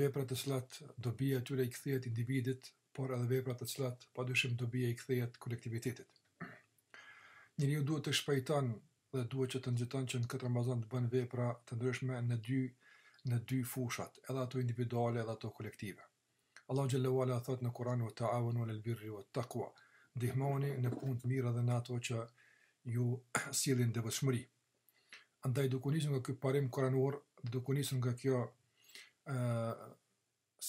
vepra të cilat dobia e tyre i kthehet individit, por edhe vepra të cilat padyshim dobia i kthehet kolektivitetit. Njeriu duhet të shpejton dhe duhet që të nxiton që në këtë Ramazan të bën vepra të ndryshme në dy në dy fushat, edhe ato individuale edhe ato kolektive. Allahu xhallahu ala thot në Kur'an wa ta'awanu 'alal birri wat taqwa, ndihmoni në punë të mira dhe në ato që ju sjellin devotshmëri. Andaj duke u nisur nga ky parim kuranor, duke u nisur nga kjo ë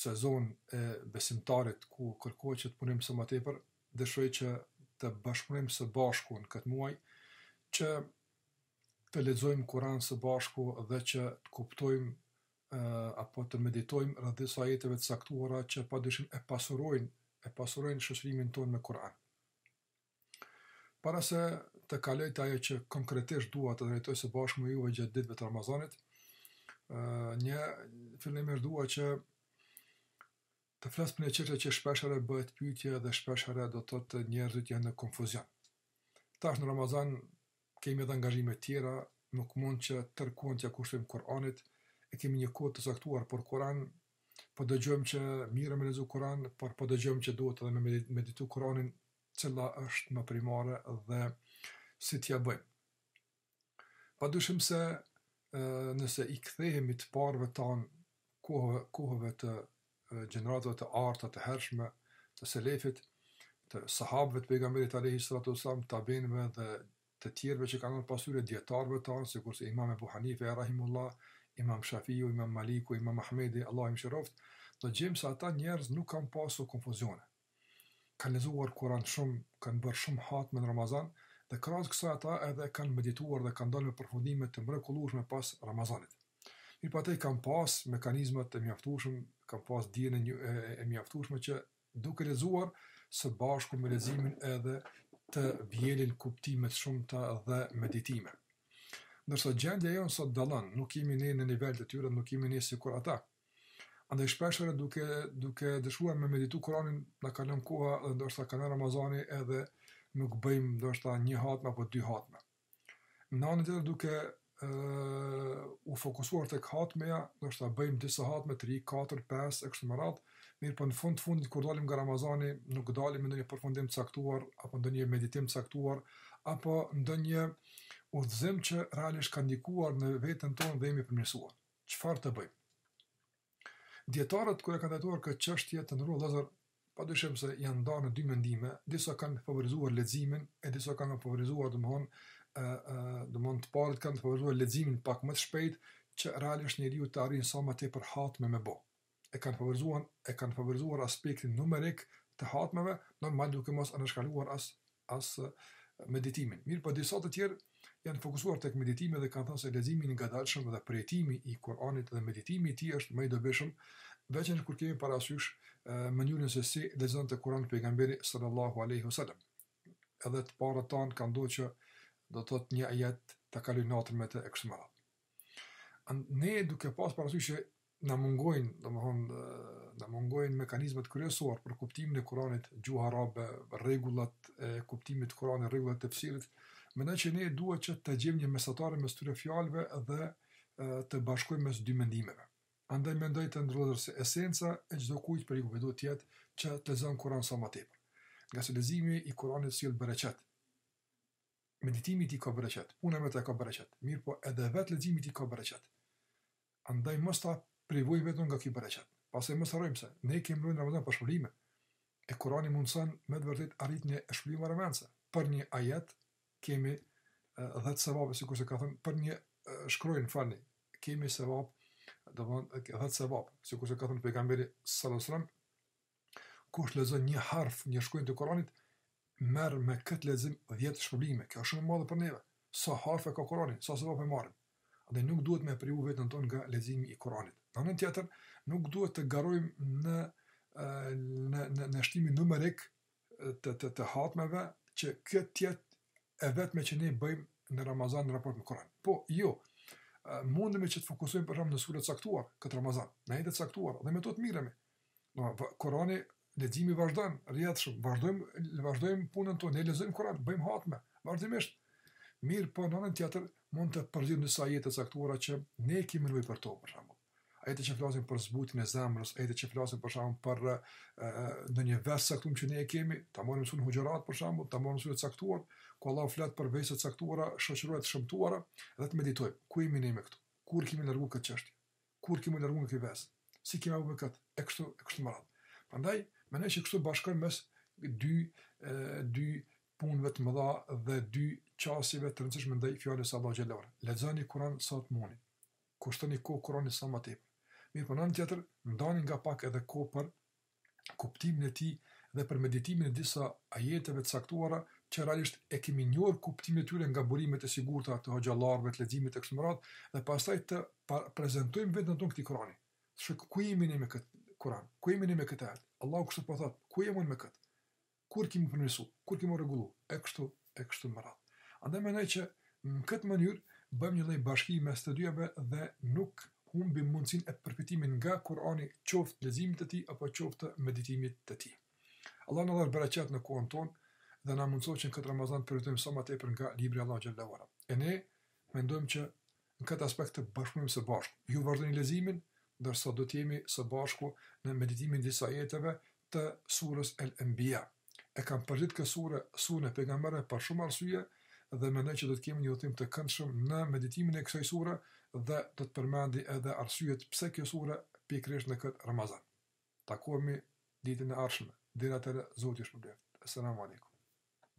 sezon e besimtarit ku kërkohet që të punojmë sa më tepër, dëshiroj që të bashkëpunojmë së bashku në këtë muaj që të lexojmë Kuran së bashku dhe që të kuptojmë ë apo të meditojmë rreth disa ajeteve të caktuara që padyshim e pasurojnë e pasurojnë shoqërimin tonë me Kuran. Para se të kaloj te ajo që konkretisht dua të drejtoj së bashku me juve gjatë ditëve të Ramazanit, një fillimisht dua që të flas për një çështje që shpesh herë bëhet pyetje dhe shpesh herë do të thotë njerëzit janë në konfuzion. Tash në Ramazan kemi edhe angazhime tjera, nuk mund që tërë kohën t'ia kushtojmë Kur'anit, e kemi një kohë të caktuar për Kur'an, po dëgjojmë që mirë është me lexu Kur'an, por po dëgjojmë që duhet edhe me meditu Kur'anin cila është më primare dhe si t'ia bëjmë. Padyshim se nëse i kthehemi të parëve tanë kohëve të gjeneratave të arta të hershme të selefit, të sahabëve të pejgamberit alejhi salatu ves selam, tabiinëve dhe të tjerëve që kanë ardhur pas tyre, dijetarëve tanë, sikurse Imam Ebu Hanife rahimullah, Imam Shafiu, Imam Maliku, Imam Ahmedi, Allahu i mëshiroftë, do të gjejmë se ata njerëz nuk kanë pasur konfuzione. kanë lexuar Kuran shumë, kanë bërë shumë hatme në Ramazan dhe krahas kësaj ata edhe e kanë medituar dhe kanë dalë me përfundime të mrekullueshme pas Ramazanit. Mirëpo ata i kanë pas mekanizmat e mjaftueshëm, kanë pas dijen e mjaftueshme që duke lexuar së bashku me leximin edhe të vjelin kuptime të shumta dhe meditime. Ndërsa gjendja jonë sot dallon, nuk jemi ne në nivel të tyre, nuk jemi ne sikur ata. Andaj shpesh herë duke duke dëshiruar me meditu Kur'anin na kalon koha dhe ndoshta kalon Ramazani edhe nuk bëjmë ndoshta një hatme apo dy hatme. Në anën tjetër duke ë u fokusuar tek hatmeja, ndoshta bëjmë disa hatme, 3, 4, 5 e kështu me radhë, mirëpo në fund të fundit kur dalim nga Ramazani nuk dalim me ndonjë përfundim të caktuar apo ndonjë meditim të caktuar apo ndonjë udhëzim që realisht ka ndikuar në veten tonë dhe jemi përmirësuar. Çfarë të bëjmë? Dijetarët kur e kanë trajtuar këtë çështje të nderuar vëllezër, padyshim se janë ndarë në dy mendime, disa kanë favorizuar leximin e disa kanë favorizuar domthon ë ë domthon të parët kanë favorizuar leximin pak më të shpejt që realisht njeriu të arrijë sa më tepër hatme me bë. e kanë favorizuar e kanë favorizuar aspektin numerik të hatmeve, normal duke mos anashkaluar as as meditimin. Mirëpo disa të tjerë janë fokusuar tek meditimi dhe kanë thënë se leximi i ngadalshëm dhe përjetimi i Kur'anit dhe meditimi i tij është më i dobishëm, veçanërisht kur kemi parasysh mënyrën se si lexonte Kur'anin pejgamberi sallallahu alaihi wasallam. Edhe të parët tanë kanë ndodhur që do të thotë një ajet ta kalojnë natën me të e kështu me radhë. Ne duke pas parasysh që na mungojnë, domethënë, na mungojnë mekanizmat kryesorë për kuptimin e Kuranit, gjuha arabe, rregullat e kuptimit të Kuranit, rregullat e tefsirit, mendoj që ne duhet që të gjejmë një mesatare mes këtyre fjalëve dhe të bashkojmë mes dy mendimeve. Andaj mendoj të nderuar vëllezër se esenca e çdo kujt prej juve duhet të jetë që të lexon Kuranin sa më tepër, ngase leximi i Kuranit sjell bereqet. meditimi i tij ka bereqet, puna me të ka bereqet, mirëpo edhe vetë leximi i tij ka bereqet. Andaj mos ta privojmë veten nga ky bereqet. Pastaj mos harrojmë se, ne kemi nevojë në Ramazan për shpërblime, e Kurani mundëson me të vërtetë arritjen e shpërblimeve marramendëse. Për një ajet kemi dhjetë sevape, sikurse ka thënë, për një shkronjë, falni, kemi sevap, do të thotë dhjetë sevap, sikurse ka thënë pejgamberi sallallahu alajhi wasallam, Kush lexon një harf, një shkronjë të Kuranit, merr me këtë lexim dhjetë shpërblime. Kjo është shumë e madhe për neve. Sa harfe ka Kurani, sa sevap e marrim. Andaj nuk duhet me privu veten tonë nga leximi i Kuranit. Në anën tjetër, nuk duhet të garojmë në në në në shtimin numerik të të të hatmeve që kjo të jetë e vetme që ne bëjmë në Ramazan në raport me Kur'an. Po, jo. Mundemi që të fokusojmë për shembull në sure të caktuar këtë Ramazan, në ajete të caktuara dhe me to të mirremi. Do Kurani leximi vazhdon rrjedhshëm. Vazhdojmë vazhdojmë punën tonë, ne lexojmë Kur'an, bëjmë hatme vazhdimisht. Mirëpo në anën tjetër mund të përzgjidhen disa ajete të caktuara që ne kemi nevojë për to, për shembull. Ajete që flasin për zbutjen e zemrës, ajete që flasin për shembull për ndonjë ves të caktuar që ne e kemi, ta marrim suren Huxhurat për shembull, ta marrim sure të caktuar, ku Allahu flet për vese të caktuara, shoqërore të shëmtuara, dhe të meditojmë, ku jemi ne me këtu? Kur e kemi larguar këtë çështje? Kur kemi me u largu nga ky ves? Si kemi arru në kët? E kështu e kështu me radhë. Prandaj mendoj që kështu bashkon mes dy dy punëve të mëdha dhe dy qasjeve të rëndësishme ndaj fjalës së Allahut xhelle ue ala. Lexoni Kur'an sa të mundni. Kushtoni kohë Kur'anit sa më tepër. Mirëpo në anën tjetër, ndani nga pak edhe kohë për kuptimin e tij dhe për meditimin e disa ajeteve të caktuara që realisht e kemi njohur kuptimin e tyre nga burimet e sigurta të hoxhallarëve të leximit e kështu me radhë dhe pastaj të prezantojmë veten tonë këtij Kurani. Shiko ku jemi ne me këtë Kur'an, ku jemi ne me këtë ajet. Allahu kështu po thotë, ku jam unë me këtë? Ku kemi përmirësu, ku kemi rregullu, e kështu, e kështu me radhë. Andaj mendoj që në këtë mënyrë bëjmë një lloj bashkimi mes të dyjave dhe nuk humbim mundësinë e përfitimit nga Kur'ani qoftë leximit të tij apo qoftë meditimit të tij. Allahu na dhashtë bereqet në kohën tonë dhe na mundëso që në këtë Ramazan të përfitojmë sa më tepër nga libri i Allahut xhele ue ala. E ne mendojmë që në këtë aspekt të bashkëpunojmë së bashku. Ju vazhdoni leximin, ndërsa do të jemi së bashku në meditimin e disa ajeteve të Surës El-Enbija. E kam përzgjedh këtë sure, Surën e Pejgamberëve për shumë arsye dhe mendoj që do të kemi një udhëtim të këndshëm në meditimin e kësaj sure dhe do të përmendi edhe arsyet pse kjo sure pikërisht në këtë Ramazan. Takohemi ditën e ardhshme. Deri atëherë Zoti ju shpërbleftë. Eselamu Alejkum.